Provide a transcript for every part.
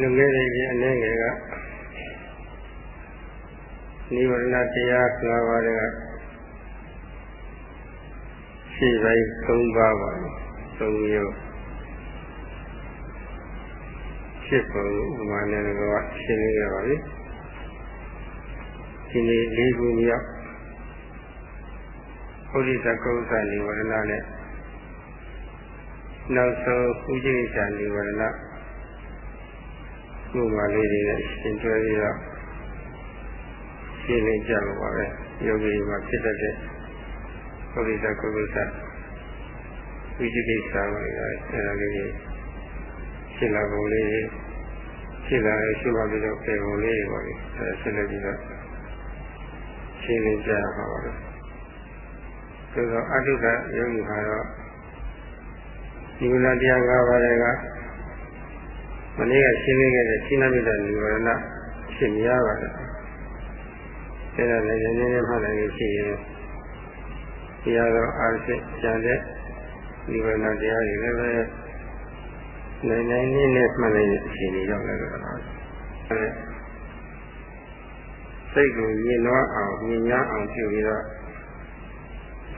လူငယ်တွေရဲ့အနေငယ်ကနိဝရဏတရား၅ပါးတွေကရှင်းပိုင်း၃ပါးပါသုံးမျိုးဖြစ်ပုံဥမာနဲ့တော့ရှင်းနေရပါပြီဒီနေ့လေးခုမြောက်ဘုရားကုသနိဝရဏနဲ့နောက်ဆုံးဥจิตာနိဝရ ဏခုမှလေးတွေနဲ့ရှင်းတွဲပြီးတော့ရှင်းလင်းကြလို့ပါပဲယောဂီမှာဖြစ်တတ်တဲ့ဘုရားကုသဝိจิကိစ္စပါလေအဲဒါလေးတွေရှင်းလာပုံလေးရှင်းလာရရှင်းပါပြီးတော့ပြေပုံလေးပါလေအဲရှင်းလိုက်ပြီးတော့ရှင်းလင်းကြရမှာပါပဲဆိုတော့အတုဒယောဂီဟာတော့ဒီဝိနာတရား၅ပါးတွေက မနေ့ကရှင်းလင်းခဲ့တဲ့ရှင်းနာမိတဲ့နိဗ္ဗာန်ဖြစ်များပါတယ်အဲဒါလည်းနည်းနည်းမှတ်နိုင်လို့ရှိရင်တရားတော်အားဖြင့်ကျန်တဲ့နိဗ္ဗာန်တရားတွေလည်းပဲနိုင်နိုင်လေးနဲ့မှတ်နိုင်တဲ့အခြေအနေရောက်လာကြတာအဲစိတ်ကိုမြင်တော့အောင်မြင်ရအောင်ပြုပြီးတော့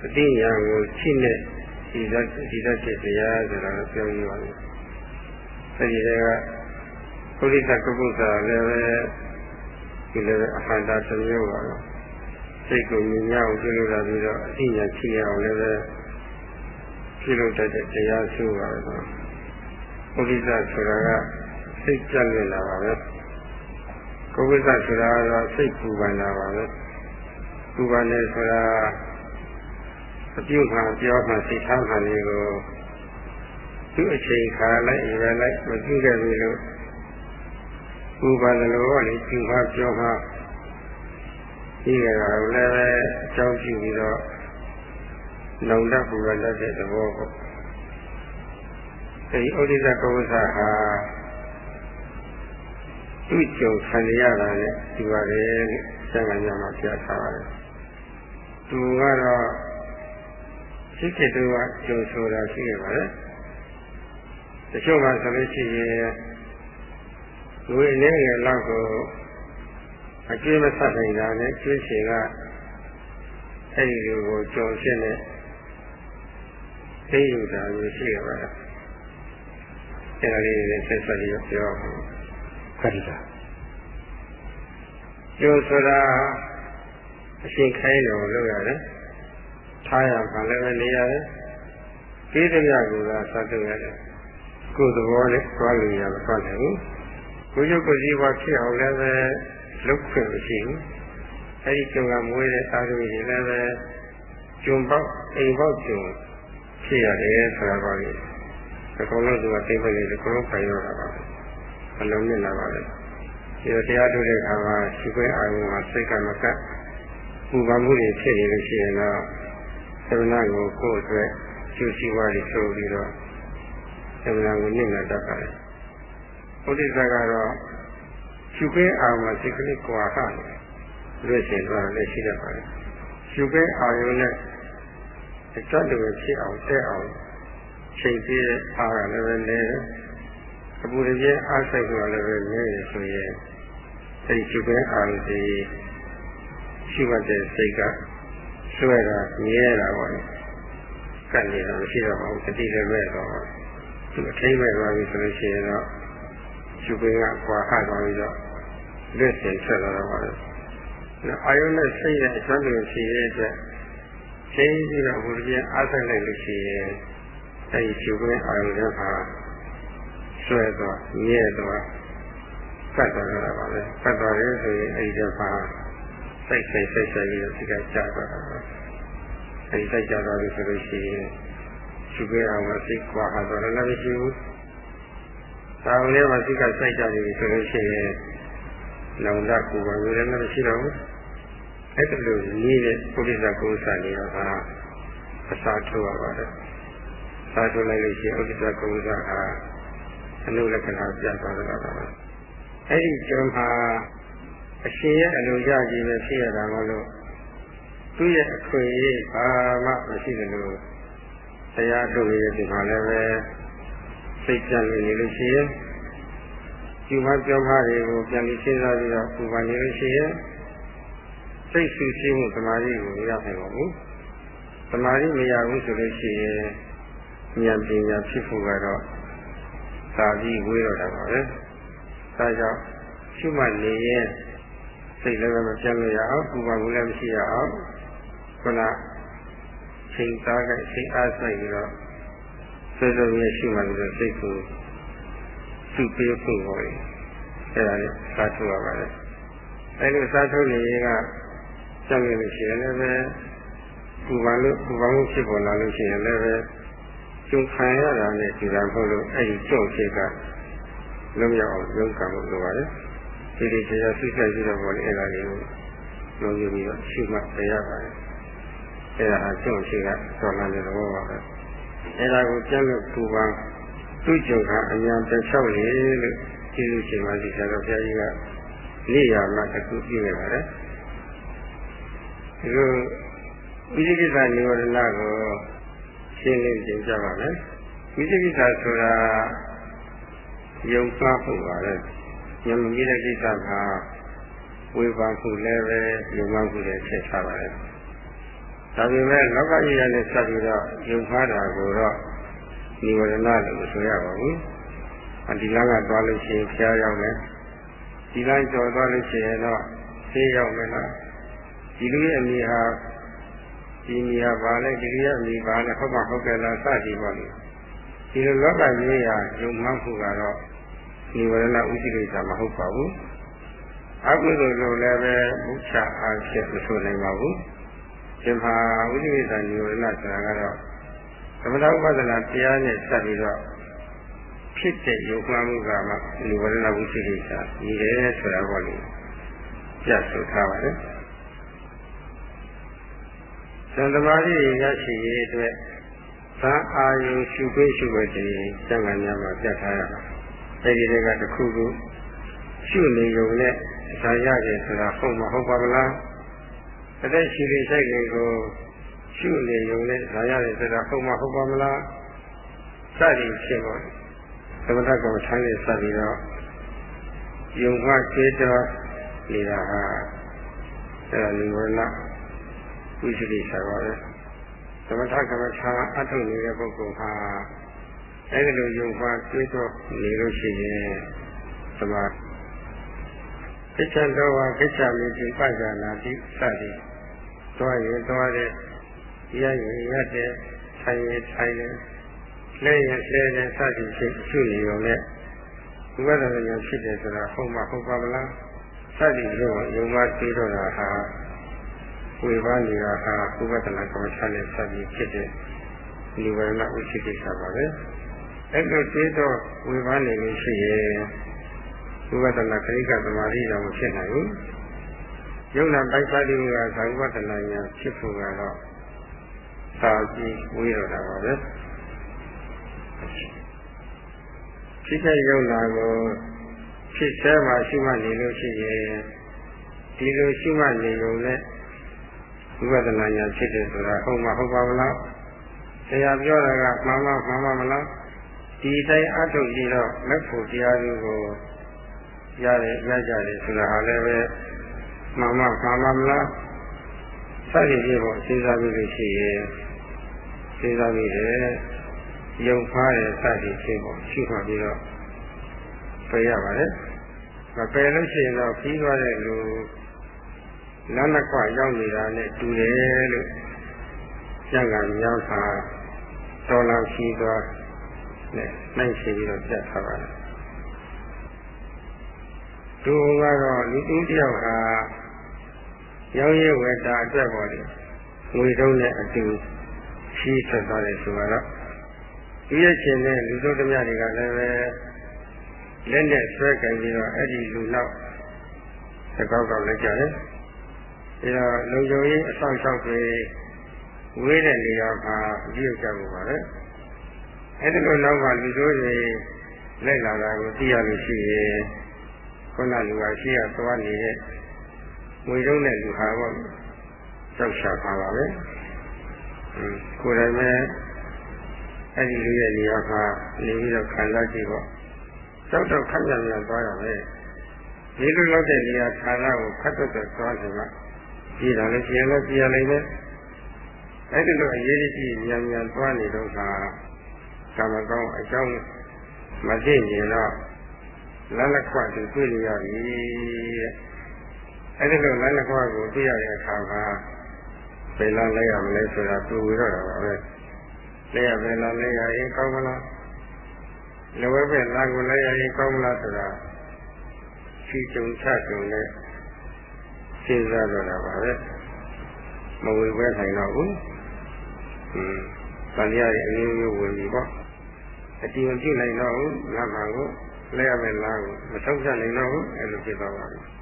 အတိညာကိုချိနဲ့ဒီသက်ဒီသက်ဖြစ်တရားဆိုတာကိုပြောရပါမယ် အဲဒီတည်းကပုရိသကုက္ကုစာလည်းပဲဒီလည်းအဟန္တာတစ်မျိုးပါတော့စိတ်ကိုမြင်ရအောင်ပြုလုပ်လာပြီးတော့အတိညာချိရအောင်လည်းပဲပြုလုပ်တတ်တဲ့တရားစုပါတော့ပုရိသဆိုတာကစိတ်ကြက်နေလာပါပဲကုက္ကုစာဆိုတာကတော့စိတ်ပူပန်လာပါပဲပူပန်နေဆိုတာအပြုခံပြောမှစိတ်ထားမှလေးကို သူ့အချိန်ခါလိုက်ရွယ်လိုက်မပြုခဲ့ပြီလို့ပူပါသလိုလေပြုမှပြောမှဒီကရာလည်းပဲအကြောင်းပြုပြီးတော့လုံတတ်ပူရတတ်တဲ့သဘောပေါ့အဲဒီဩဒိသကောဝဆာဟာသူ့ကြုံခံရတာနဲ့ဒီပါတယ်လို့ဆံဃာညမှာပြထားပါတယ်သူကတော့ရှိခေတုကကြုံဆိုတာရှိခဲ့ပါတယ် တချို့ကဆိုလို့ရှိရင်ဝိနည်းငယ်လောက်ကိုအကျွေးမဆက်နိုင်တာနဲ့ကျွေးရှင်ကအဲ့ဒီလိုကိုကြုံဖြစ်နေသိယူတာမျိုးရှိခဲ့ပါတယ်အဲ့ဒါလေးတွေဆက်ဆက်ပြီးပြောအောင်ခရီးတာကျိုးဆိုတာအရှင်ခိုင်းတော်လုပ်ရတယ်ထားရပါလည်းပဲနေရတယ်ပြီးတဲ့မြတ်ကသာစတုရတယ် ကိုယ်သဘောနဲ့သွားလို့ရမသွားနိုင်ဘူးကိုရုပ်ကိုယ်စီးပွားဖြစ်အောင်လည်းပဲလုပ်ခွင့်မရှိဘူးအဲဒီကျုံကမွေးတဲ့သားသမီးတွေလည်းပဲကျုံပေါက်အိမ်ပေါက်ကျုံဖြစ်ရတယ်ဆိုတာပါလေအကုန်လုံးသူကသိမ့်နေတယ်အကုန်လုံးဖိုင်ရတာပါအလုံးနဲ့လာပါလေဒီတရားထုတ်တဲ့အခါမှာရှိခွင့်အာရုံမှာစိတ်ကမကပ်ပူပန်မှုတွေဖြစ်နေလို့ရှိရင်တော့သမဏကိုကိုယ့်အတွက်ကျူစီဝါးတွေဆိုပြီးတော့ သမဏကိုနှိမ့်လာတတ်ပါတယ်။ဘုဒ္ဓဆာကတော့ရှုခွင့်အာရုံစိတ်ကလေးကွာဟနေလွတ်ရှင်သွားလည်းရှိတတ်ပါတယ်။ရှုခွင့်အာရုံနဲ့အကျတ်တွေဖြစ်အောင်တက်အောင်ချိန်ပြည့်တဲ့အားကလည်းပဲနည်းအပူရပြင်းအားဆိုင်ကလည်းပဲနည်းရဆိုရင်အဲဒီရှုခွင့်အာရုံစီရှိမှတဲ့စိတ်ကဆွဲတာမြဲတာပေါ့လေကတ်နေတာမရှိတော့ပါဘူးတတိလည်းမဲ့တော့ သူအထိမ့်မဲ့သွားပြီဆိုလို့ရှိရင်တော့ရှုပင်ကကွာဟသွားပြီးတော့လက်စင်ဆက်လာတော့ပါလေအာယုနဲ့စိတ်ရဲ့အစွမ်းတွေရှိရဲ့အတွက်ချိန်ပြီးတော့ဘုရားအားဆက်လိုက်လို့ရှိရင်အဲဒီရှုပင်အာယုတွေမှာဆွဲသွားမြဲသွားကတ်သွားတာပါပဲကတ်သွားတယ်ဆိုရင်အဲဒီတည်းမှာစိတ်စိတ်စိတ်စိတ်ပြီးတော့ဒီကကြာသွားတာပါအဲဒီစိတ်ကြာသွားပြီဆိုလို့ရှိရင် ရှုခဲ့အောင်မစိတ်ကွာဟာတော့လည်းမရှိဘူးဒါဝင်လည်းမစိတ်ကစိုက်ကြပြီဆိုလို့ရှိရင်လုံဒကူပါမျိုးလည်းမရှိတော့ဘူးအဲ့ဒါလိုနီးတဲ့ပုရိသကုသနေတော့ဟာအစာထုတ်ရပါတယ်စာထုတ်လိုက်လို့ရှိရင်ဥဒ္ဒကုသဟာအနုလက္ခဏာပြသွားတော့တာပါအဲ့ဒီကျုံဟာအရှင်ရဲ့အလိုရကြီးပဲဖြစ်ရတာမလို့သူ့ရဲ့အခွင့်အရေးဘာမှမရှိသလို တရားထုတ်ရတဲ့ဒီမှာလည်းပဲစိတ်ကြံနေလို့ရှိရင်ယူမပြောမှတွေကိုပြန်ပြီးစဉ်းစားပြီးတော့ပူပန်နေလို့ရှိရင်စိတ်ဆူဆီးမှုသမာဓိကိုမရနိုင်ပါဘူးသမာဓိမရဘူးဆိုလို့ရှိရင်ဉာဏ်ပညာဖြစ်ဖို့ကတော့သာပြီးဝေးတော့တာပါပဲဒါကြောင့်ရှုမှတ်နေရင်စိတ်လည်းမပြတ်လို့ရအောင်ပူပန်မှုလည်းမရှိရအောင်ခုန ချိန်သားကစိတ်အားဆိုင်ပြီးတော့စေစုံရဲ့ရှုမှတ်လို့စိတ်ကိုစုပေးဖို့ပေါ့လေအဲ့ဒါနဲ့စားထုတ်ရပါတယ်အဲ့လိုစားထုတ်နေရင်ကကြောက်ရလို့ရှိရင်လည်းပဲပူပန်လို့ပူပန်မှုဖြစ်ပေါ်လာလို့ရှိရင်လည်းပဲကျုံခံရတာနဲ့ဒီကံဖို့လို့အဲ့ဒီကြောက်ဖြစ်ကလုံးရောက်အောင်ရုန်းကန်လို့လိုပါတယ်ဒီဒီချာချာဆုဆိုင်ပြီးတော့ပေါ့လေအဲ့ဒါလေးကိုလုံးယူပြီးတော့ရှုမှတ်ပြရပါတယ် အဲ့ဒါဟာကြောက်ဖြစ်ကဆော်လာတဲ့သဘောပါပဲအဲ့ဒါကိုကျမ်းလို့ပူပန်သူ့ကြုံကအများတစ်လျှောက်လေလို့ကျေးဇူးရှင်ပါစီဆရာတော်ဘုရားကြီးကနေရာမှာတခုပြခဲ့ပါတယ်ဒီလိုဝိသိကိစ္စនិဝရဏကိုရှင်းလင်းသင်ကြပါမယ်ဝိသိကိစ္စဆိုတာယုံသွားဖို့ပါလေညမကြီးတဲ့ကိစ္စကဝေဘာခုလည်းပဲယုံမှခုလည်းဖြစ်ထားပါတယ် ဒါပေမဲ့လောကကြီးရနဲ့ဆက်ပြီးတော့ယုံမှားတာကိုတော့និဝရဏလို့ဆိုရပါဘူးဒီလမ်းကသွားလို့ရှိရင်ဖျားရောက်မယ်ဒီလမ်းကျော်သွားလို့ရှိရင်တော့ဆေးရောက်မယ်လားဒီလူရဲ့အမိဟာဒီမိဟာဘာလဲဒီလူရဲ့အမိဘာလဲဟုတ်ပါဟုတ်ကဲ့လားစသည်ပါလို့ဒီလိုလောကကြီးဟာယုံမှန်းမှုကတော့နိဝရဏဥရှိလိစာမဟုတ်ပါဘူးအကုသိုလ်လိုလည်းပဲဘုချအားဖြင့်မဆိုနိုင်ပါဘူး ဒီမှာဥရှိလိစာနိဝရဏဆိုတာကတော့သမထဥပဒနာတရားနဲ့စပ်ပြီးတော့ဖြစ်တဲ့ယုံမှန်းမှုကမှနိဝရဏဥရှိလိစာညီတယ်ဆိုတာပေါ့လေပြဆိုထားပါတယ်သံသမာဓိရရှိရေးအတွက်သံအာယုရှုခွင့်ရှုခွင့်တည်းကျမ်းဂန်များမှာပြတ်ထားရတာအဲဒီတွေကတခုခုရှုနေုံနဲ့ဇာရတယ်ဆိုတာဟုတ်မဟုတ်ပါမလား အသက်ရှိတဲ့စိတ်လေးကိုရှုနေုံနဲ့ဇာရတယ်ဆိုတာဟုတ်မဟုတ်ပါမလားစသည်ဖြစ်ပေါ်သမထကောင်ထိုင်းနေစပြီးတော့ယုံမှကျေးတော်နေတာဟာအဲဒါလူဝရဏဝိသုဒ္ဓိဆာပါပဲသမထကမ္မထာအထုတ်နေတဲ့ပုဂ္ဂိုလ်ဟာအဲဒီလိုယုံမှတွေးတော့နေလို့ရှိရင်သမာကိစ္စတော်ဝါကိစ္စမိတိပဇာနာတိစသည် သွားရင်သွားတယ်ရရင်ရတယ်ထိုင်ရင်ထိုင်တယ်လဲရင်လဲတယ်စသည်ဖြင့်ရှုနေုံနဲ့ဝိပဿနာဉာဏ်ဖြစ်တယ်ဆိုတာဟုတ်မှဟုတ်ပါမလားစသည်ဖြင့်ယုံမှတွေးတော့တာဟာဝေဘာနေတာဟာဥပဒနာကမ္မထာနဲ့ဆက်ပြီးဖြစ်တဲ့နိဝရဏဥရှိကိစ္စပါပဲအဲ့လိုတွေးတော့ဝေဘာနေလို့ရှိရင်ဥပဒနာခရိကသမာဓိတော့မဖြစ်နိုင်ဘူး ယုံနာပိုက်ပါတိကဇာဥပဒနာညာဖြစ်ဖို့ကတော့သာကြည့်ဝေးတော့တာပါပဲဖြစ်တဲ့ယုံနာကိုဖြစ်ဆဲမှာရှိမှနေလို့ရှိရင်ဒီလိုရှိမှနေုံနဲ့ဝိပဿနာဉာဏ်ဖြစ်တယ်ဆိုတာဟုတ်မှဟုတ်ပါမလားတရားပြောတာကမှန်မှမှန်မှမလားဒီတိုင်းအထုတ်ပြီးတော့လက်ဖို့တရားတွေကိုရတယ်ရကြတယ်ဆိုတာဟာလည်းပဲ မှန်မှမှန်မှမလားစသည်ဖြင့်ပေါ့စဉ်းစားပြီးလို့ရှိရင်စဉ်းစားပြီးတယ်ယုံဖားတဲ့စသည်ဖြင့်ပေါ့ရှိမှပြီးတော့ပယ်ရပါတယ်မပယ်လို့ရှိရင်တော့ပြီးသွားတဲ့လူလမ်းတစ်ခွရောက်နေတာနဲ့တူတယ်လို့ကျန်ကမြောက်တာတော်လာရှိသွားနဲ့နိုင်ရှိပြီးတော့ပြတ်ထားပါတယ်သူကတော့လူဦးတယောက်ဟာ ရောင်းရဲဝယ်တာအတွက်ပေါ်တယ်ငွေတုံးနဲ့အတူရှိထွက်သွားတယ်ဆိုတော့ဒီရဲ့ရှင်နဲ့လူတို့တမတွေကလည်းပဲလက်နဲ့ဆွဲကြင်ပြီးတော့အဲ့ဒီလူနောက်သကောက်ကောက်လိုက်ကြတယ်ဒါတော့လုံခြုံရေးအဆောင်ရှောက်တွေဝေးတဲ့နေရာမှာပြုကြဖို့ပါပဲအဲ့ဒီလိုနောက်ကလူတို့တွေလိုက်လာတာကိုသိရလို့ရှိရင်ခုနလူကရှိရသွားနေတဲ့ ငွေတုံးတဲ့လူဟာပေါ့ကြောက်ရှာပါပါပဲကိုယ်တိုင်ပဲအဲ့ဒီလူရဲ့နေရာမှာနေပြီးတော့ခံစားကြည့်ပေါ့ကြောက်တော့ခက်ပြန်ပြန်သွားရမယ်ဒီလိုလောက်တဲ့နေရာဌာနကိုခတ်တော့သွားတယ်ကကြည်တာလည်းကြည်လည်းကြည်ရလိမ့်မယ်အဲ့ဒီလိုအရေးကြီးမြန်မြန်သွားနေတော့ကကာမကောင်းအကြောင်းမသိရင်တော့လက်လက်ခွတူတွေ့နေရပြီတဲ့ အဲ့ဒီလိုလက်လက်ခွကိုတွေ့ရတဲ့အခါမှာဘယ်လောက်လိုက်ရမလဲဆိုတာသူဝေတော့တာပါပဲလက်ရဘယ်လောက်လိုက်ရရင်ကောင်းမလားလဝဲပဲလာကိုလိုက်ရရင်ကောင်းမလားဆိုတာချီကြုံချကြုံနဲ့စဉ်းစားတော့တာပါပဲမဝေပဲနိုင်တော့ဘူးဟင်းတန်ရရဲ့အမျိုးမျိုးဝင်ပြီပေါ့အတီးမပြုတ်နိုင်တော့ဘူးငါမှကိုလဲရမယ်လားကိုမထုတ်ချက်နိုင်တော့ဘူးအဲ့လိုဖြစ်သွားပါဘူး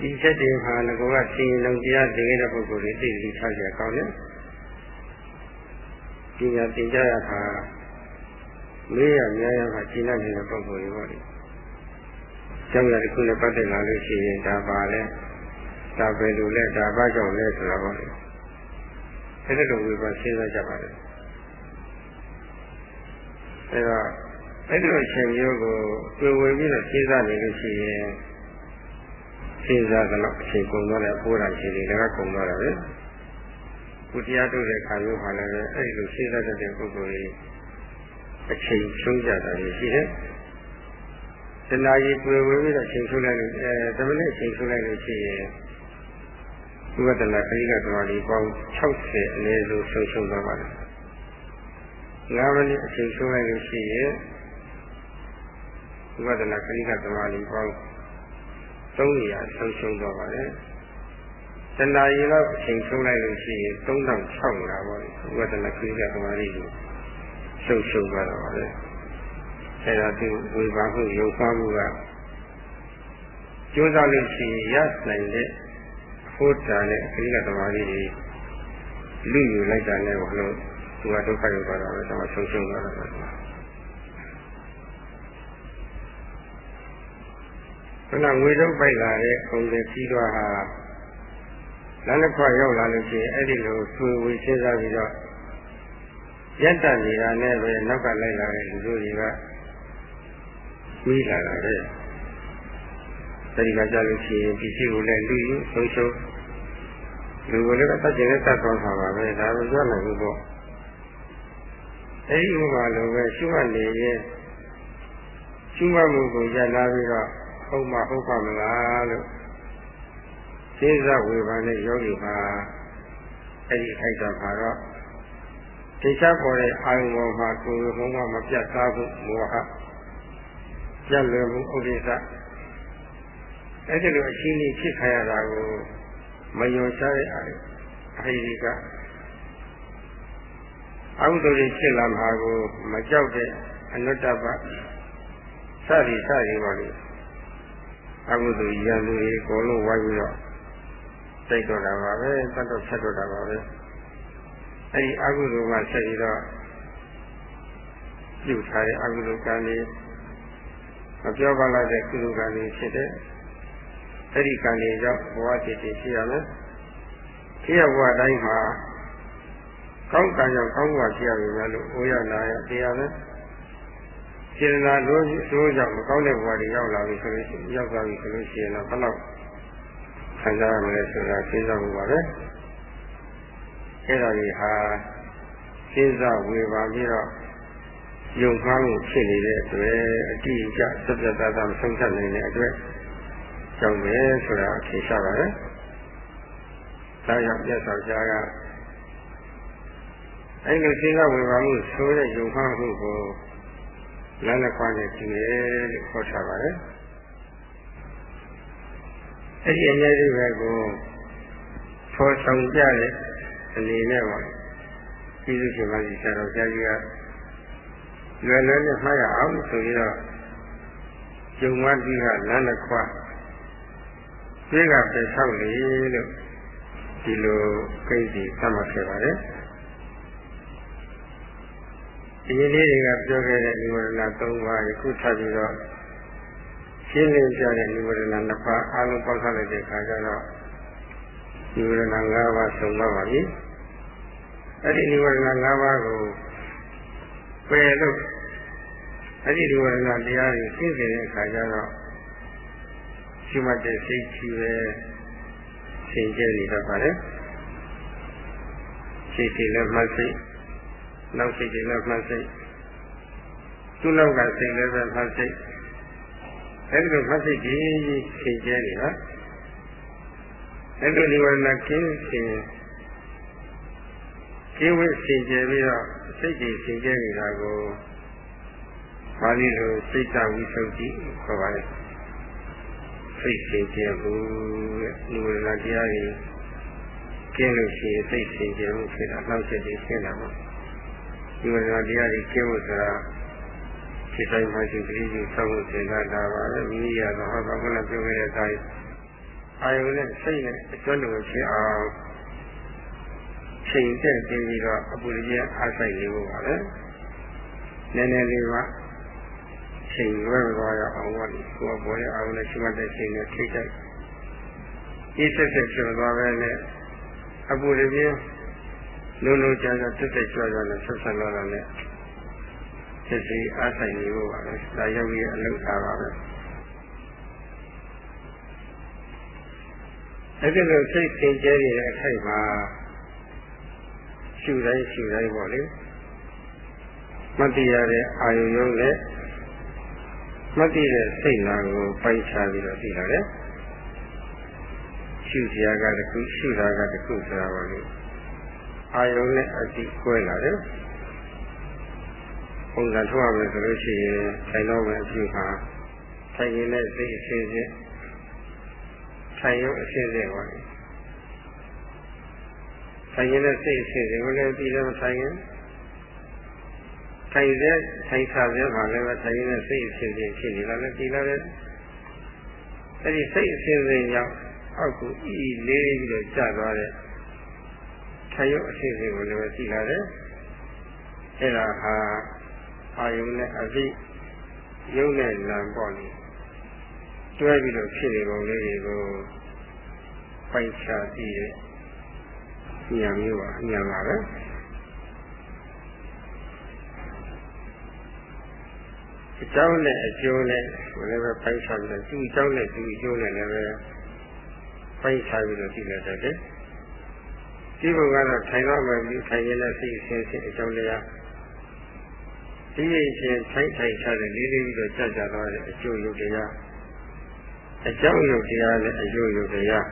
ဒီချက်တွေဟာငကောကရှင်လုံးတရားသင်ခဲ့တဲ့ပုဂ္ဂိုလ်တွေသိသိချကြကောင်းတယ်ပညာသင်ကြရတာမေးရများရမှာရှင်းနေတဲ့ပုဂ္ဂိုလ်တွေပေါ့လေကျောင်းရတစ်ခုနဲ့ပတ်သက်လာလို့ရှိရင်ဒါပါလဲဒါပဲလို့လဲဒါဘာကြောင့်လဲဆိုတော့ပေါ့လေအဲ့ဒါလိုဝေဘာရှင်းစားကြပါလေအဲတော့အဲ့ဒီလိုအချိန်မျိုးကိုတွေ့ဝင်ပြီးတော့ရှင်းစားနေလို့ရှိရင် ရှင်းစားတော့အချိန်ကုန်တော့တဲ့အဖိုးတာရှိတယ်လည်းကုန်တော့တယ်ပဲကုတရားတို့တဲ့ခါမျိုးမှာလည်းအဲ့ဒီလိုရှင်းစားတဲ့ပုဂ္ဂိုလ်ကြီးအချိန်ချုံးကြတာရှိတယ်တဏှာကြီးတွေ့ဝင်ပြီးတော့ချိန်ထုတ်လိုက်လို့အဲတမနစ်ချိန်ထုတ်လိုက်လို့ရှိရင်ဝိပဿနာခရိကသမာဓိပေါင်း60အနည်းဆုံးဆုံးရှုံးသွားပါတယ်9မိနစ်အချိန်ဆုံးလိုက်လို့ရှိရင်ဝိပဿနာခရိကသမာဓိပေါင်း 300ဆုံးရှုံးသွားပါတယ်တဏှာရီလောက်အချိန်ဆုံးလိုက်လို့ရှိရင်3006လာပါဘူးဝိပဿနာခရိကသမာဓိကိုဆုံးရှုံးသွားတော့ပါပဲအဲဒါသူဝေဘာမှုယုံသွားမှုကကြိုးစားလို့ရှိရင်ရနိုင်တဲ့ဖို့တာနဲ့အခိကသမားကြီးတွေလူယူလိုက်တာနဲ့ဘလို့သူကဒုက္ခရောက်သွားတာပဲတော့ဆုံးရှုံးသွားတာပဲ ခဏငွေတော့ပိုက်လာတဲ့ခုံတဲ့ကြီးသွားဟာလမ်းတစ်ခွရောက်လာလို့ရှိရင်အဲ့ဒီလိုဆွေဝေစဉ်းစားပြီးတော့ရက်တနေတာနဲ့ပဲနောက်ကလိုက်လာတဲ့လူတို့တွေကပြီးလာတာပဲအဲဒီကကြလို့ရှိရင်ပစ္စည်းကိုလည်းလူယူဆုံးရှုံးလူကိုလည်းတတ်ကျင်နဲ့တတ်သွားမှာပါပဲဒါကိုပြောနိုင်ဘူးပေါ့အဲဒီဥပမာလိုပဲရှုမှတ်နေရင်ရှုမှတ်မှုကိုရလာပြီးတော့ ဟုတ်မှဟုတ်ပါမလားလို့သိစဝေဘာနဲ့ယောဂီမှာအဲဒီထိုက်တာမှာတော့သိချပေါ်တဲ့အာယုံပေါ်မှာကိုယ်ဘုံကမပြတ်သားဘူးမောဟပြတ်လွယ်မှုဥဒိစ္စအဲ့ဒီလိုအချင်းကြီးဖြစ်ခါရတာကိုမယုံရှားတဲ့အဟိရိကအဟုသိုလ်ဖြစ်လာမှာကိုမကြောက်တဲ့အနုတ္တပစသည်စသည်ပါလေ အကုသိုလ်ရံသူတွေအကုန်လုံးဝိုင်းပြီးတော့စိတ်တော်တာပါပဲတတ်တော့ဆက်တော့တာပါပဲအဲ့ဒီအကုသိုလ်ကဆက်ပြီးတော့ပြုထားတဲ့အကုသိုလ်ကံတွေမပြောပါလိုက်တဲ့ကုသိုလ်ကံတွေဖြစ်တဲ့အဲ့ဒီကံတွေကြောင့်ဘဝတည်တည်ရှိရမယ်။ရှိရဘဝတိုင်းမှာကောင်းကံကြောင့်ကောင်းဘဝရှိရပြီမယ်လို့ဩရနာရတရားပဲ။ စေတနာလို့ဆိုကြောင့်မကောင်းတဲ့ဘဝတွေရောက်လာပြီဆိုလို့ရှိရင်ရောက်သွားပြီဆိုလို့ရှိရင်တော့ဘယ်လောက်ခံစားရမလဲဆိုတာသိစားဖို့ပါပဲ။အဲ့ဒါကြီးဟာသိစားဝေပါပြီးတော့ယုံမှားမှုဖြစ်နေတဲ့အတွက်အတိအကျသစ္စာသာသာမဆုံးဖြတ်နိုင်တဲ့အတွက်ကြောင့်ပဲဆိုတာအဖြေရှာပါတယ်။ဒါကြောင့်မြတ်စွာဘုရားကအဲ့လိုသင်္ကဝေဘာမှုဆိုတဲ့ယုံမှားမှုကို လမ်းလက်ခွာနဲ့ကြည့်ရလို့ခေါ်ထားပါတယ်။အဲ့ဒီအမြဲတည်းပဲကိုဖော်ဆောင်ကြတဲ့အနေနဲ့ပါကျေးဇူးရှင်ပါကြီးဆရာတော်ဘုရားကြီးကလွယ်လွယ်နဲ့မှားရအောင်ဆိုပြီးတော့ကျုံမတိကလမ်းလက်ခွတွေးကပဲဆောက်လေလို့ဒီလိုကိစ္စသတ်မှတ်ခဲ့ပါတယ် ဒီလေးတွေကပြောခဲ့တဲ့နိဝရဏ၃ပါးယခုထပ်ပြီးတော့ရှင်းလင်းပြတဲ့နိဝရဏနှစ်ပါးအလုံးပေါက်ထားလိုက်တဲ့အခါကျတော့နိဝရဏ၅ပါးဆုံးသွားပါပြီ။အဲ့ဒီနိဝရဏ၅ပါးကိုပယ်လို့အဲ့ဒီနိဝရဏတရားတွေသိစေတဲ့အခါကျတော့ရှိမှတ်တဲ့စိတ်ကြီးပဲသင်ကျနေတတ်ပါလေ။စိတ်တည်းလည်းမှတ်စိတ် နောက်စိတ်တွေလည်းမှတ်စိတ်သူ့နောက်ကစိတ်လည်းပဲမှတ်စိတ်အဲ့ဒီလိုမှတ်စိတ်ကြီးသင်ကျဲနေတာအဲ့ဒီဒီဝရဏကင်းရှင်ကျင်းဝဲစင်ကြယ်ပြီးတော့စိတ်ကြီးစင်ကြယ်နေတာကိုပါဠိလိုစိတ်တဝိသုဒ္ဓိခေါ်ပါတယ်စိတ်စင်ကြယ်မှုတဲ့ဒီဝေဒနာတရားကြီးကျင်းလို့ရှိရင်စိတ်စင်ကြယ်မှုဖြစ်တာနောက်ချက်ကြီးရှင်းတာပေါ့ ဒီဝေဒနာတရားကြီးကျင်းဖို့ဆိုတာစိတ်တိုင်းမှရှိပြီးပြီးဆောက်ဖို့သင်္ကတာပါပဲမိမိရတော့ဟောကဘုရားပြောခဲ့တဲ့အတိုင်းအာယုနဲ့စိတ်နဲ့အကျွမ်းလို့ဖြစ်အောင်ချိန်တက်ပြီးပြီးတော့အပူရည်အားဆိုင်နေဖို့ပါပဲနည်းနည်းလေးကချိန်ရွယ်သွားရအောင်ပါလိကိုယ်ပေါ်ရအောင်နဲ့ရှိမှတ်တဲ့ချိန်နဲ့ထိတ်တိုက်ဒီဆက်ဆက်ကျော်သွားပဲနဲ့အပူရည် လုံးလုံးကြာကြာတက်တက်ကြွကြွနဲ့ဆက်ဆက်လာတာနဲ့စိတ်စီအားဆိုင်နေဖို့ပါပဲဒါယောဂီအလုပ်ထားပါပဲအဲ့ဒီလိုစိတ်သင်ကျဲနေတဲ့အခိုက်မှာရှုတိုင်းရှုတိုင်းပေါ့လေမတည်ရတဲ့အာယုယုံနဲ့မတည်တဲ့စိတ်နာကိုပိုက်ချပြီးတော့သိလာတယ်ရှုစရာကတခုရှုတာကတခုဆိုတာပါလေ အာယုံနဲ့အတိကွဲလာတယ်ပုံစံထုတ်ရမယ်ဆိုလို့ရှိရင်ဆိုင်တော့မယ်အဖြစ်မှာထိုင်ရင်လည်းစိတ်အရှင်းရှင်းထိုင်ရုံအရှင်းရှင်းပါလေထိုင်ရင်လည်းစိတ်အဖြစ်တွေကိုလည်းပြီးတော့ထိုင်ရင်ထိုင်တဲ့ထိုင်စားတဲ့မှာလည်းထိုင်ရင်လည်းစိတ်အဖြစ်တွေဖြစ်နေလာလည်းပြီးလာတယ်အဲဒီစိတ်အဖြစ်တွေကြောင့်အောက်ကိုဤလေးပြီးတော့ကျသွားတဲ့ ထိုင်ရုံအဖြစ်တွေကိုလည်းပြီးလာတယ်အဲဒါဟာအာယုံနဲ့အသိယုံနဲ့လံပေါ့လေတွဲပြီးတော့ဖြစ်နေပုံလေးတွေကိုပိုက်ချပြီးတဲ့ဉာဏ်မျိုးပါဉာဏ်ပါပဲအကြောင်းနဲ့အကျိုးနဲ့လည်းပဲပိုက်ချပြီးတော့သူ့အကြောင်းနဲ့သူ့အကျိုးနဲ့လည်းပဲပိုက်ချပြီးတော့ကြည့်လိုက်တယ် ဒီဘုံကတော့ထိုင်တော့မှပြီးထိုင်ရင်လည်းစိတ်အစဉ်စဉ်အကြောင်းတရားဒီရင်ချင်းထိုင်ထိုင်ချတဲ့လေးလေးပြီးတော့ကြာကြာသွားတဲ့အကျိုးယုတ်တရားအကြောင်းယုတ်တရားနဲ့အကျိုးယုတ်တရား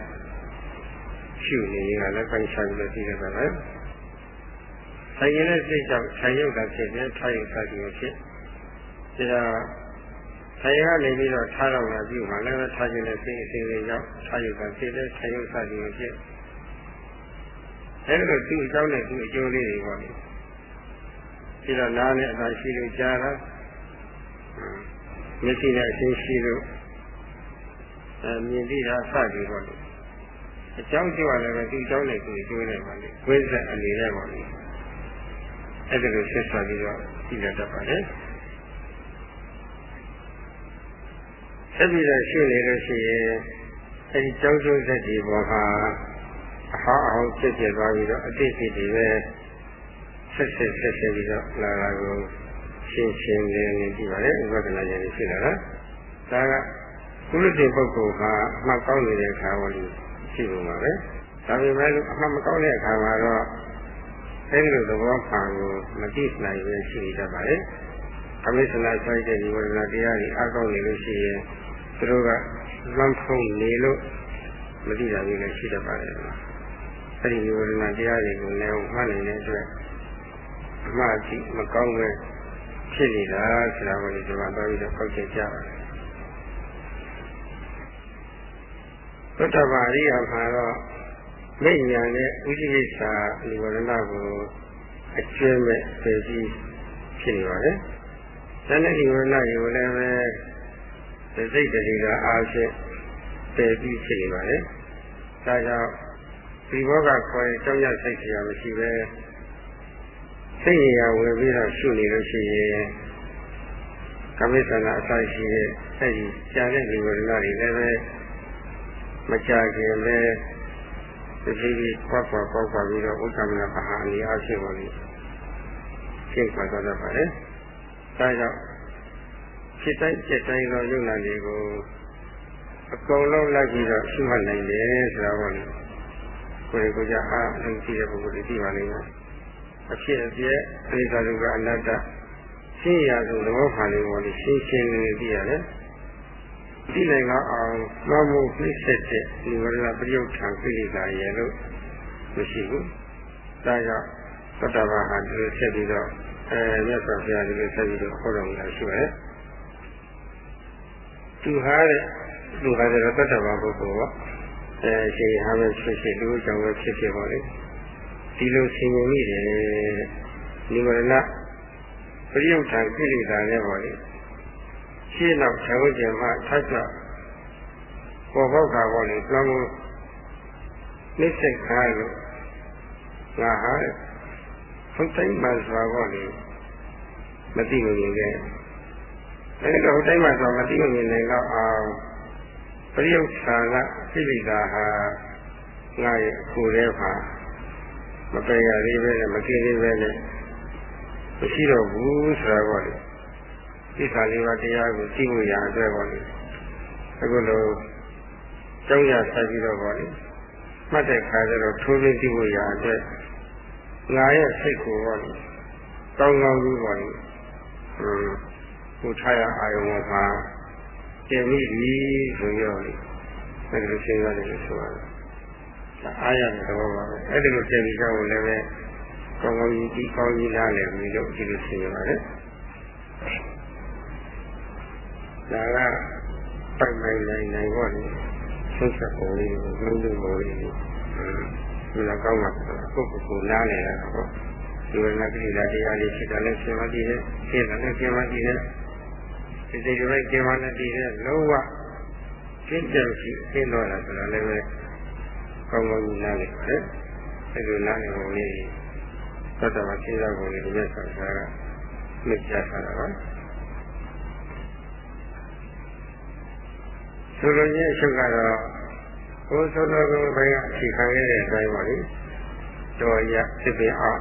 ရှုနေရင်လည်းပိုင်ချပြီးတော့သိရတာပဲ။ဆိုင်ရင်တဲ့စိတ်ကြောင့်ဆိုင်ရုပ်တာဖြစ်နေထားရုပ်တာဖြစ်ဖြစ်ဒါဆိုင်ကနေပြီးတော့ထားတော့လာပြီးမှလည်းထားခြင်းနဲ့စိတ်အစဉ်လေးကြောင့်ထားရုပ်တာဖြစ်တဲ့ဆိုင်ရုပ်တာဖြစ်ဖြစ် အဲဒီလိုသူ့အကြောင်းနဲ့သူ့အကျိုးလေးတွေပေါ့လေ။ဒီတော့နားနဲ့အသာရှိလို့ကြားတာမျက်စိနဲ့အရှင်းရှိလို့အဲမြင်သိတာစသည်ပေါ့လေအကြောင်းကျိုးရလည်းပဲဒီအကြောင်းနဲ့သူကျိုးနေပါလေဝိဇ္ဇအနေနဲ့ပါလေအဲ့ဒါကိုဆက်ဆက်ပြီးတော့ကြည့်ရတတ်ပါလေဆက်ပြီးတော့ရှုနေလို့ရှိရင်အဲဒီကြောင်းကျိုးသက်ဒီဘောဟာအ ဟောင်းအောင်ဖြစ်ဖြစ်သွားပြီးတော့အတိတ်စိတ်တွေပဲဆက်ဆက်ဆက်ဆက်ပြီးတော့လာလာကိုရှင်းရှင်းလင်းလင်းကြည့်ပါလေဥပဒနာဉာဏ်ရှိလာတာဒါကကုလတိပုဂ္ဂိုလ်ဟာအမှတ်ကောင်းနေတဲ့အခါဝလိရှိပုံပါပဲဒါပေမဲ့အမှတ်မကောင်းတဲ့အခါမှာတော့အဲဒီလိုသဘောမှန်ကိုမသိနိုင်ပဲရှိနေတတ်ပါလေအမိစနာဆိုင်တဲ့ဒီဝေဒနာတရားတွေအကောင်းနေလို့ရှိရင်သူတို့ကလမ်းဖုံးနေလို့မသိတာမျိုးလည်းရှိတတ်ပါတယ် အဲဒီဝေဒနာတရားတွေကိုလည်းမှတ်နေတဲ့အတွက်အမှားကြီးမကောင်းပဲဖြစ်နေတာဆိုတာကိုဒီမှာတော့ပြီးတော့ဖောက်ချက်ကြပါတယ်သုတ္တဗာရိယမှာတော့မိညာနဲ့ဥဒိကိစ္စဒီဝရဏကိုအကျွမ်းမဲ့ပေပြီးဖြစ်နေပါတယ်။ဒါနဲ့ဒီဝရဏကိုလည်းပဲစိတ်တတိကအားဖြင့်ပေပြီးဖြစ်နေပါတယ်။ဒါကြောင့် ဒီဘောကခေါ်ရင်ကြောက်ရစိတ်ဆရာမရှိပဲစိတ်ရဝင်ပြီးတော့ရှုနေလို့ရှိရင်ကမိစ္ဆနာအစရှိတဲ့အဲဒီကျန်တဲ့ဒီဝရဏတွေလည်းပဲမကြခင်ပဲဒီကြီးကွာကွာပေါက်ပါပြီးတော့ဥက္ကမနာပဟာအနေအားဖြင့်ပါလိရှင်းပါသွားတတ်ပါလေ။ဒါကြောင့်ဖြစ်တိုင်းဖြစ်တိုင်းသောယုံနာတွေကိုအကုန်လုံးလိုက်ပြီးတော့ရှိမှတ်နိုင်တယ်ဆိုတာပေါ့လေ ကိုယ်ကိုယ်ကြအားအလုံးရှိတဲ့ပုဂ္ဂိုလ်တွေသိပါလိမ့်မယ်အဖြစ်အပျက်အိဒါလူကအနတ္တရှင်းရဆုံးသဘောခံလေးပေါ့လေရှင်းရှင်းလင်းလင်းသိရတယ်ဒီနိုင်ကအောင်လွှမ်းမိုးနှိမ့်ဆက်တဲ့ဒီဝရဏပရိယုထံကိလေသာရဲ့လို့မရှိဘူးဒါကြောင့်သတ္တဗာဟာဒီလိုဆက်ပြီးတော့အဲမြတ်စွာဘုရားဒီလိုဆက်ပြီးတော့ဟောတော်မူတာရှိပါတယ်သူဟာတဲ့သူဟာတဲ့တတ္တဗာပုဂ္ဂိုလ်က အဲရှင်ဟာပဲဖြစ်ဖြစ်လူကြောင့်ပဲဖြစ်ဖြစ်ပါလေဒီလိုဆင်ញင်မိတယ်နိဝရဏပရိယုထံကိလေသာနဲ့ပါလေရှင်းတော့ခြေဝကျင်မှထပ်ကြပေါ်ပေါက်တာပေါ့လေတွမ်းမှုနှိစ္စခါလို့ငါဟာဟုတ်တိုင်းမှစွာပေါ့လေမသိမမြင်ခဲ့အဲဒီတော့ဟုတ်တိုင်းမှစွာမသိမမြင်နိုင်တော့အောင် ပရိယုဌာနကိလေသာဟာငါရဲ့ကိုယ်ထဲမှာမပယ်ရသေးပဲနဲ့မကင်းသေးပဲနဲ့မရှိတော့ဘူးဆိုတာပေါ့လေသိက္ခာလေးပါးတရားကိုသိဖို့ရအတွက်ပေါ့လေအခုလိုကျောင်းရဆက်ပြီးတော့ပေါ့လေမှတ်တဲ့ခါကျတော့ထိုးသိသိဖို့ရအတွက်ငါရဲ့စိတ်ကိုပေါ့လေကောင်းကောင်းကြီးပေါ့လေဟိုကိုထားရအာယုံမှာ ကျင်မိပြီဆိုရောလေအဲ့ဒါစဉ်းစားတယ်လို့ဆိုရတယ်အားရတဲ့သဘောပါပဲအဲ့ဒီလိုကျင်ပြီးတော့လည်းပဲကောင်းကောင်းကြီးဒီကောင်းကြီးနားလည်ပြီးလို့ဒီလိုရှင်းရပါတယ်ဒါကပိုင်ပိုင်နိုင်နိုင်ပေါ့လေဆုံးချက်ပုံလေးကိုလုံးလုံးပုံလေးကိုဒီလိုကောင်းမှာပုဂ္ဂိုလ်ကိုနားလည်ရတာပေါ့ဒီဝိညာဉ်ကိလေသာတရားလေးဖြစ်တာလည်းရှင်းမှတည်တယ်ရှင်းတာလည်းရှင်းမှတည်တယ် ဒီစိတ်ကြိုက်ရှင်းမှလည်းတည်တယ်လုံးဝရှင်းကြရှိရှင်းတော့တာဆိုတာလည်းပဲကောင်းကောင်းနားလည်ပါတယ်အဲဒီနားလည်ပုံလေးသတ္တဝါရှင်းတာကိုလည်းဒီမဲ့ဆိုတာကမြစ်ချထားတာပါဆိုလိုရင်းအချုပ်ကတော့ဘုသောတော်ကဘယ်ကအခြေခံခဲ့တဲ့အတိုင်းပါလေတော်ရဖြစ်ပြီးအောင်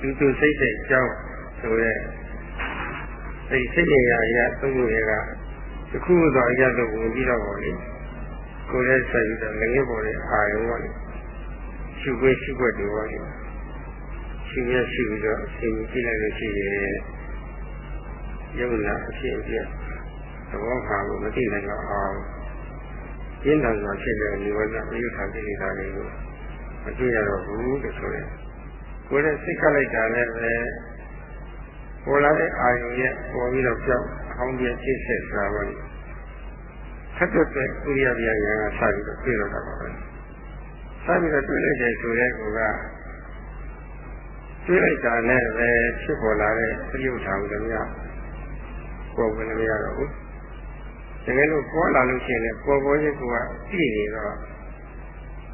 ဒီသူစိတ်စိတ်ကြောင်းဆိုတဲ့ စိတ်စိတ်ရရသုံးခုတွေကတခုသောအရာတို့ဝင်ပြီးတော့ပါလေကိုယ်လည်းဆက်ပြီးတော့ငရေပေါ်တဲ့အာယုံပါလေရှုခွေးရှုခွက်တွေပါလေရှုရရှုပြီးတော့အစဉ်ကြည့်လိုက်လို့ရှိရင်ယုံနာအဖြစ်အပျက်သဘောပါကိုမသိနိုင်တော့အောင်ရင်းတန်စွာဖြစ်တဲ့ဒီဝဇ္ဇအယုထာကိလေသာတွေကိုမတွေ့ရတော့ဘူးလို့ဆိုရင်ကိုယ်နဲ့စိတ်ကလိုက်တာလည်းပဲ ပေါ်လာတဲ့အာယုရဲ့ပေါ်ပြီးတော့ကြောက်အဟောင်းပြည့်ချိတ်ဆက်စွာပါလိခက်တဲ့ဥရိယပြညာကစပြီးတော့တွေ့တော့တာပါပဲစပြီးတော့တွေ့လိုက်တဲ့ဆိုတဲ့ကောကတွေ့လိုက်တာနဲ့ပဲဖြစ်ပေါ်လာတဲ့ပြုထာဟုလည်းမရပေါ်ဝင်လည်းမရတော့ဘူးတကယ်လို့ပေါ်လာလို့ရှိရင်လည်းပေါ်ပေါ်ချင်းကသိနေတော့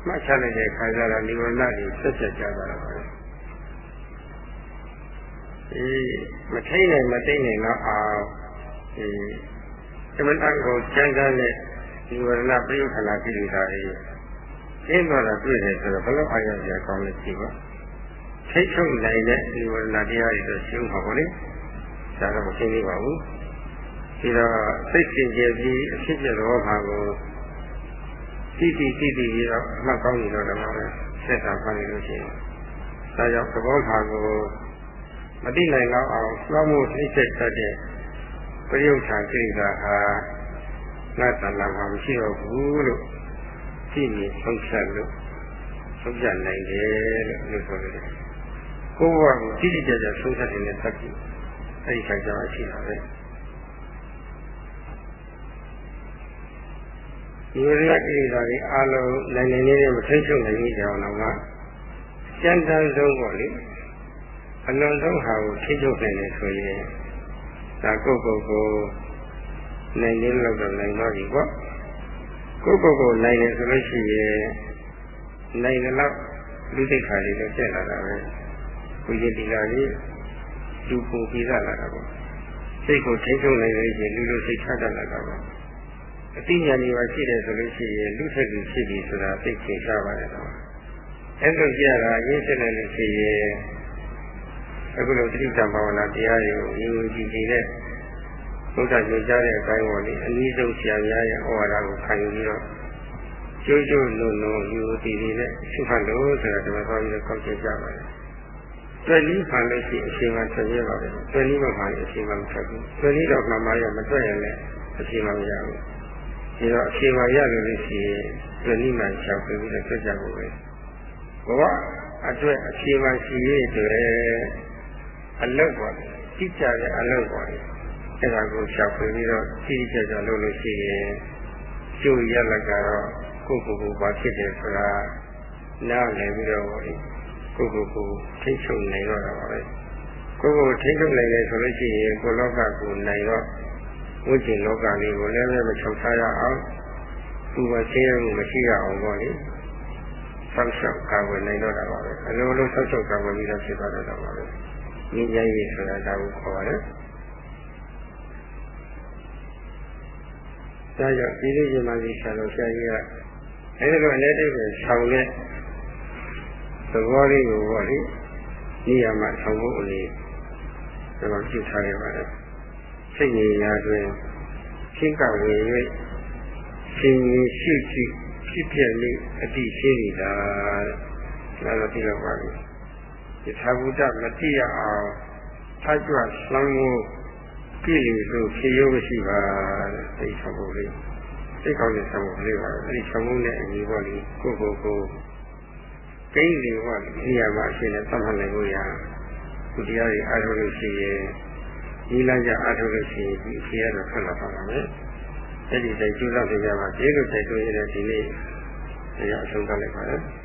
မှတ်ချလိုက်တဲ့ခါကျတော့နိဝရဏတွေဆက်ဆက်ကြတာပါပဲ အေးမထိန်နိုင်မသိနိုင်တော့အောင်အေးသမဏကိုကျမ်းစာနဲ့နိဝရဏပြယုခဏကိလေသာတွေကျင်းသွားတာတွေ့တယ်ဆိုတော့ဘယ်လိုအာရုံကြကောင်းလဲကြည့်ပါထိတ်ချုပ်နိုင်တဲ့နိဝရဏတရားတွေဆိုရှင်းပါဘောလေဒါတော့မရှင်းသေးပါဘူးဒီတော့စိတ်စင်ကြယ်ပြီးအဖြစ်ပြသောဘာကိုတိတိတိတိပြီးတော့အမှတ်ကောင်းနေတော့လည်းဆက်တာဖန်နေလို့ရှိရင်ဒါကြောင့်သဘောထားကို မတိနိုင်တော့အောင်လွှမ်းမိုးနှိမ့်ဆက်တတ်တဲ့ပရိယုဌာကိစ္စဟာငါတဏ္ဍာမှာမရှိတော့ဘူးလို့ကြည့်နေဆုံးဖြတ်လို့ဆုံးဖြတ်နိုင်တယ်လို့ပြောဆိုတယ်ကိုယ်ဘဝကိုတိတိကျကျဆုံးဖြတ်နေတဲ့သတိအဲဒီခါကျမှရှိတာပဲဒီရိယကိလေသာတွေအလုံးနိုင်နေနေမထိတ်ချုပ်နိုင်ကြအောင်တော့ကစံတန်းဆုံးပေါ့လေ အလွန်ဆုံးဟာကိုထိချုပ်နိုင်တယ်ဆိုရင်ဒါကိုယ့်ကိုယ်ကိုနိုင်နေလို့တော့နိုင်တော့ပြီပေါ့ကိုယ့်ကိုယ်ကိုနိုင်တယ်ဆိုလို့ရှိရင်နိုင်တယ်လို့လူသိက္ခာတွေလည်းကျက်လာတာပဲကိုကြီးဒီလာကြီးလူပူပြီးလာတာပေါ့စိတ်ကိုထိချုပ်နိုင်လို့ရှိရင်လူလိုစိတ်ချတတ်လာတာပေါ့အသိဉာဏ်ကြီးပါရှိတယ်ဆိုလို့ရှိရင်လူထက်ကြီးဖြစ်ပြီဆိုတာသိချင်ရှားပါတယ်တော့အဲ့လိုကြရတာရင်းစစ်နေလို့ရှိရင် အခုလိုတိဋ္ဌာဘာဝနာတရားတွေကိုရင်းရင်းကြည့်ကြည့်တဲ့ဘုရားညွှန်ကြားတဲ့အတိုင်းပေါ်လေအနည်းဆုံးဆရာများရဲ့ဩဝါဒကိုခံယူပြီးတော့ကျိုးကျိုးလုံးလုံးယူတည်တည်နဲ့ရှုဖတ်လို့ဆိုတာဒီမှာသွားပြီးတော့ကောက်ချက်ကြပါတယ်။တွေ့နည်းဖန်လို့ရှိရင်အချိန်မှဆက်ရပါပဲ။တွေ့နည်းမဖန်ရင်အချိန်မှမဆက်ဘူး။တွေ့နည်းတော့မှန်မှရမတွေ့ရင်လည်းအချိန်မှမရဘူး။ဒီတော့အချိန်မှရလို့ရှိရင်တွေ့နည်းမှရှောက်ပြီးတော့တွေ့ကြဖို့ပဲ။ဘဝအတွက်အချိန်မှရှိရတဲ့ အလုပ်ပါတိကျတဲ့အလုပ်ပါအဲ့ဒါကိုရှောက်ပြီးတော့တိတိကျကျလုပ်လို့ရှိရင်ကျိုးရလက်ကတော့ကိုယ့်ကိုယ်ကိုဘာဖြစ်တယ်ဆိုတာနားလည်ပြီးတော့ကိုယ့်ကိုယ်ကိုထိတ်ချုပ်နိုင်တော့တာပါပဲကိုယ့်ကိုယ်ထိတ်ချုပ်နိုင်တယ်ဆိုလို့ရှိရင်ကိုယ်လောကကိုနိုင်တော့ဝိကျင်လောကလေးကိုလည်းပဲမချုပ်ထားရအောင်သူမရှင်းရမှုမရှိရအောင်ပေါ့လေဆောက်ရှောက်ကာဝယ်နိုင်တော့တာပါပဲအလိုလိုဆောက်ရှောက်ကာဝယ်ပြီးတော့ဖြစ်သွားတော့တာပါပဲ ဉာဏ်ရည်ဆိုတာဒါကိုခေါ်ပါတယ်ဒါကြောင့်ပြည်သူ့ရှင်မကြီးဆရာတော်ဆရာကြီးကအဲဒီလိုအနေနဲ့ပဲဆောင်တဲ့သဘောလေးကိုပေါ့လေနေရာမှာဆောင်ဖို့အလေးတော့ပြုထားရပါတယ်စိတ်ဉာဏ်ရာတွင်ရှင်းကဝင်၍ရှင်ရင်ရှိကြည့်ဖြစ်ပြနေအတိရှိနေတာတဲ့ဒါတော့ဒီလိုပါပဲ ယထာဘုဒ္ဓမတိရအောင်ထားကြွလှမ်းဖို့ကြည့်လို့ဆိုဖြေရုံးမရှိပါတဲ့သိဆောင်ဖို့လေးသိကောင်းတဲ့ဆောင်ဖို့လေးပါအဲဒီဆောင်ဖို့နဲ့အညီပေါ့လေကိုကိုကိုကိန်းလေးပေါ့ဒီနေရာမှာအရှင်းနဲ့သတ်မှတ်နိုင်လို့ရဒီတရားတွေအားထုတ်လို့ရှိရင်ဒီလမ်းကြအားထုတ်လို့ရှိရင်ဒီအဖြေရတော့ဆက်လာပါမယ်အဲ့ဒီတိုင်းကျူးလောက်ကြရပါဒီလိုတိုက်တွန်းရတဲ့ဒီနေ့တရားအဆုံးသတ်လိုက်ပါမယ်